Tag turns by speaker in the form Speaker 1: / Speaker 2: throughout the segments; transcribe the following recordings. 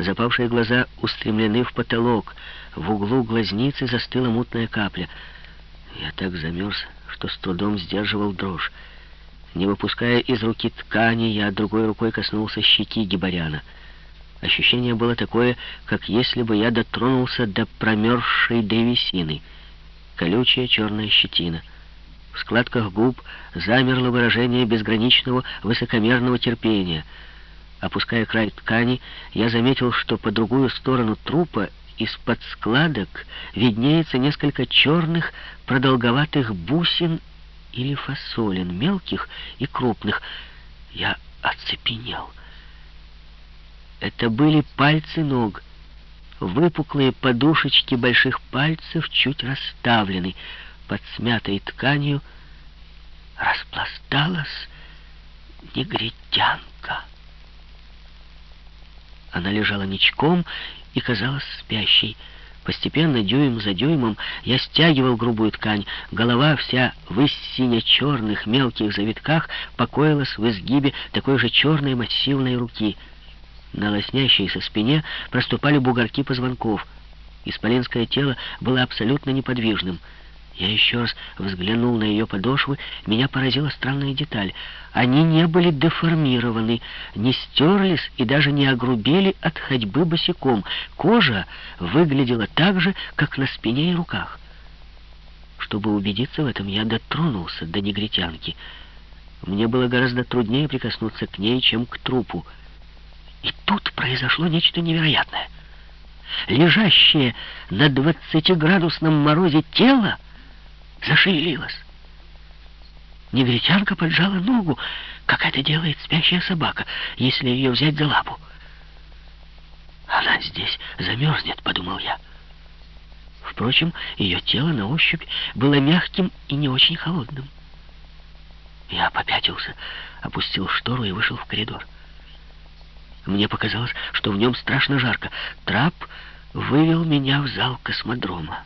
Speaker 1: Запавшие глаза устремлены в потолок. В углу глазницы застыла мутная капля. Я так замерз, что с трудом сдерживал дрожь. Не выпуская из руки ткани, я другой рукой коснулся щеки Гибаряна. Ощущение было такое, как если бы я дотронулся до промерзшей древесины. Колючая черная щетина. В складках губ замерло выражение безграничного высокомерного терпения. Опуская край ткани, я заметил, что по другую сторону трупа из-под складок виднеется несколько черных продолговатых бусин или фасолин, мелких и крупных. Я оцепенел. Это были пальцы ног. Выпуклые подушечки больших пальцев чуть расставлены. Под смятой тканью распласталась негритянка. Она лежала ничком и казалась спящей. Постепенно, дюйм за дюймом, я стягивал грубую ткань. Голова вся в сине-черных мелких завитках покоилась в изгибе такой же черной массивной руки. На лоснящейся спине проступали бугорки позвонков. Исполинское тело было абсолютно неподвижным — я еще раз взглянул на ее подошвы, меня поразила странная деталь. Они не были деформированы, не стерлись и даже не огрубели от ходьбы босиком. Кожа выглядела так же, как на спине и руках. Чтобы убедиться в этом, я дотронулся до негритянки. Мне было гораздо труднее прикоснуться к ней, чем к трупу. И тут произошло нечто невероятное. Лежащее на двадцатиградусном морозе тело зашевелилась. Негритянка поджала ногу, как это делает спящая собака, если ее взять за лапу. «Она здесь замерзнет», — подумал я. Впрочем, ее тело на ощупь было мягким и не очень холодным. Я попятился, опустил штору и вышел в коридор. Мне показалось, что в нем страшно жарко. Трап вывел меня в зал космодрома.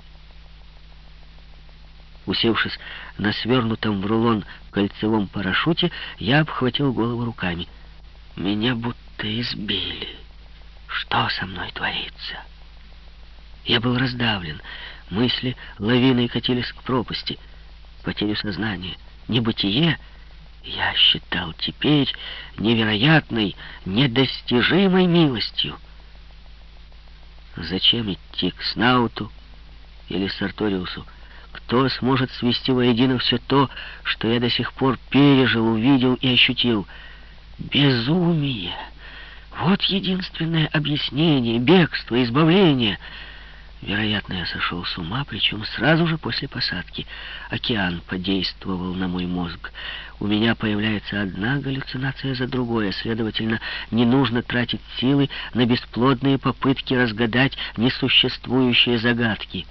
Speaker 1: Усевшись на свернутом в рулон кольцевом парашюте, я обхватил голову руками. Меня будто избили. Что со мной творится? Я был раздавлен. Мысли лавиной катились к пропасти. Потерю сознания, небытие я считал теперь невероятной, недостижимой милостью. Зачем идти к Снауту или Сарториусу? Кто сможет свести воедино все то, что я до сих пор пережил, увидел и ощутил? Безумие! Вот единственное объяснение, бегство, избавление. Вероятно, я сошел с ума, причем сразу же после посадки. Океан подействовал на мой мозг. У меня появляется одна галлюцинация за другой, а, следовательно, не нужно тратить силы на бесплодные попытки разгадать несуществующие загадки.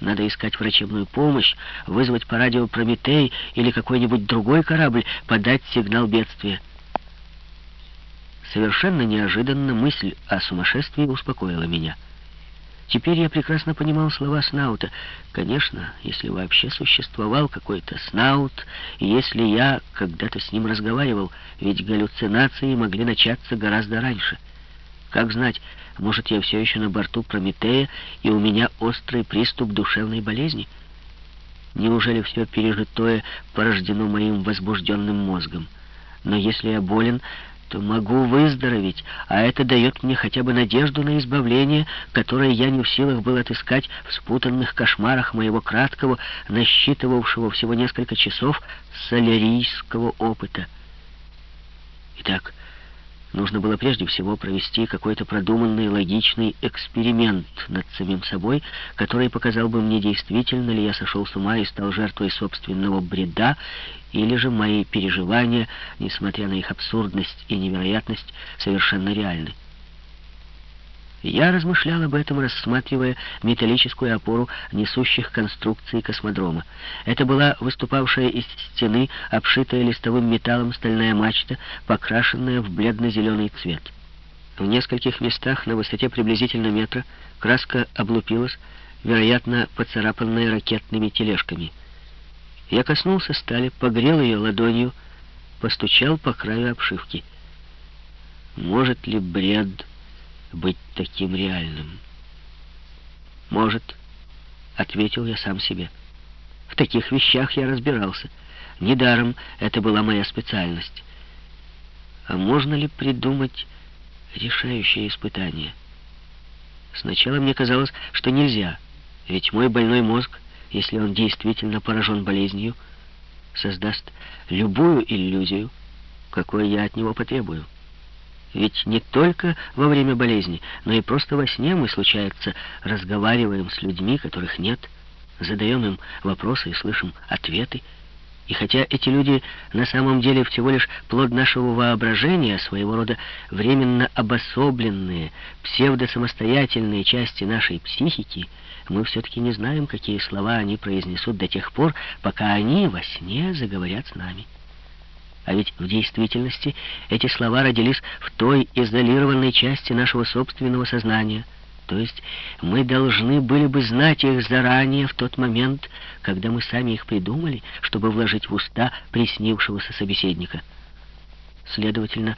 Speaker 1: Надо искать врачебную помощь, вызвать по радио Прометей или какой-нибудь другой корабль, подать сигнал бедствия. Совершенно неожиданно мысль о сумасшествии успокоила меня. Теперь я прекрасно понимал слова Снаута. Конечно, если вообще существовал какой-то Снаут, и если я когда-то с ним разговаривал, ведь галлюцинации могли начаться гораздо раньше. Как знать, может, я все еще на борту Прометея, и у меня острый приступ душевной болезни? Неужели все пережитое порождено моим возбужденным мозгом? Но если я болен, то могу выздороветь, а это дает мне хотя бы надежду на избавление, которое я не в силах был отыскать в спутанных кошмарах моего краткого, насчитывавшего всего несколько часов солярийского опыта. Итак, Нужно было прежде всего провести какой-то продуманный логичный эксперимент над самим собой, который показал бы мне, действительно ли я сошел с ума и стал жертвой собственного бреда, или же мои переживания, несмотря на их абсурдность и невероятность, совершенно реальны. Я размышлял об этом, рассматривая металлическую опору несущих конструкций космодрома. Это была выступавшая из стены, обшитая листовым металлом стальная мачта, покрашенная в бледно-зеленый цвет. В нескольких местах на высоте приблизительно метра краска облупилась, вероятно, поцарапанная ракетными тележками. Я коснулся стали, погрел ее ладонью, постучал по краю обшивки. Может ли бред быть таким реальным? Может, ответил я сам себе. В таких вещах я разбирался. Недаром это была моя специальность. А можно ли придумать решающее испытание? Сначала мне казалось, что нельзя, ведь мой больной мозг, если он действительно поражен болезнью, создаст любую иллюзию, какой я от него потребую. Ведь не только во время болезни, но и просто во сне мы, случается, разговариваем с людьми, которых нет, задаем им вопросы и слышим ответы. И хотя эти люди на самом деле всего лишь плод нашего воображения, своего рода временно обособленные, псевдосамостоятельные части нашей психики, мы все-таки не знаем, какие слова они произнесут до тех пор, пока они во сне заговорят с нами. А ведь в действительности эти слова родились в той изолированной части нашего собственного сознания. То есть мы должны были бы знать их заранее в тот момент, когда мы сами их придумали, чтобы вложить в уста приснившегося собеседника. Следовательно,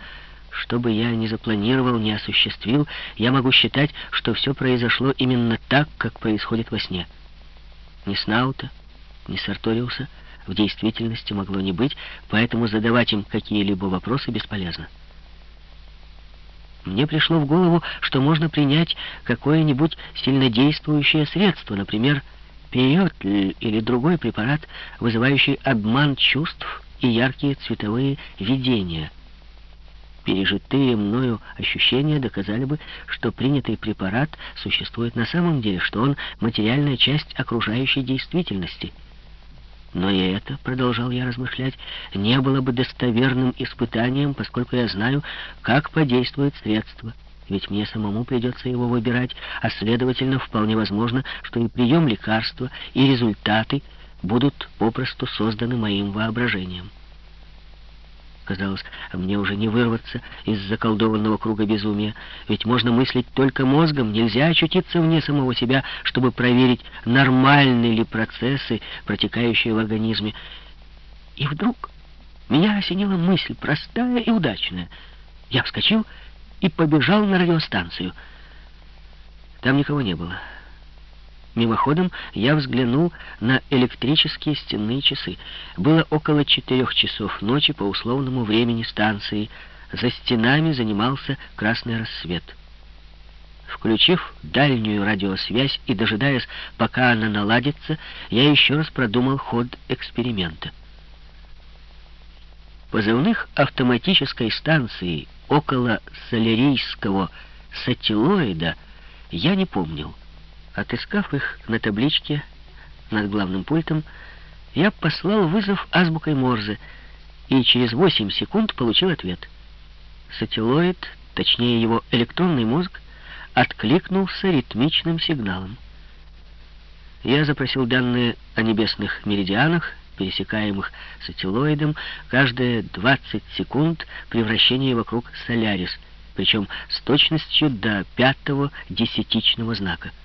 Speaker 1: что бы я ни запланировал, ни осуществил, я могу считать, что все произошло именно так, как происходит во сне. Ни Снаута, ни Сарториуса — в действительности могло не быть, поэтому задавать им какие-либо вопросы бесполезно. Мне пришло в голову, что можно принять какое-нибудь сильнодействующее средство, например, пиотль или другой препарат, вызывающий обман чувств и яркие цветовые видения. Пережитые мною ощущения доказали бы, что принятый препарат существует на самом деле, что он материальная часть окружающей действительности — но и это, продолжал я размышлять, не было бы достоверным испытанием, поскольку я знаю, как подействует средство. Ведь мне самому придется его выбирать, а следовательно, вполне возможно, что и прием лекарства, и результаты будут попросту созданы моим воображением. Казалось, мне уже не вырваться из заколдованного круга безумия, ведь можно мыслить только мозгом, нельзя очутиться вне самого себя, чтобы проверить, нормальны ли процессы, протекающие в организме. И вдруг меня осенила мысль, простая и удачная. Я вскочил и побежал на радиостанцию. Там никого не было. Мимоходом я взглянул на электрические стенные часы. Было около четырех часов ночи по условному времени станции. За стенами занимался красный рассвет. Включив дальнюю радиосвязь и дожидаясь, пока она наладится, я еще раз продумал ход эксперимента. Позывных автоматической станции около солярийского сателлоида я не помнил. Отыскав их на табличке над главным пультом, я послал вызов азбукой Морзе и через 8 секунд получил ответ. Сателлоид, точнее его электронный мозг, откликнулся ритмичным сигналом. Я запросил данные о небесных меридианах, пересекаемых сателлоидом, каждые 20 секунд превращения вокруг Солярис, причем с точностью до пятого десятичного знака —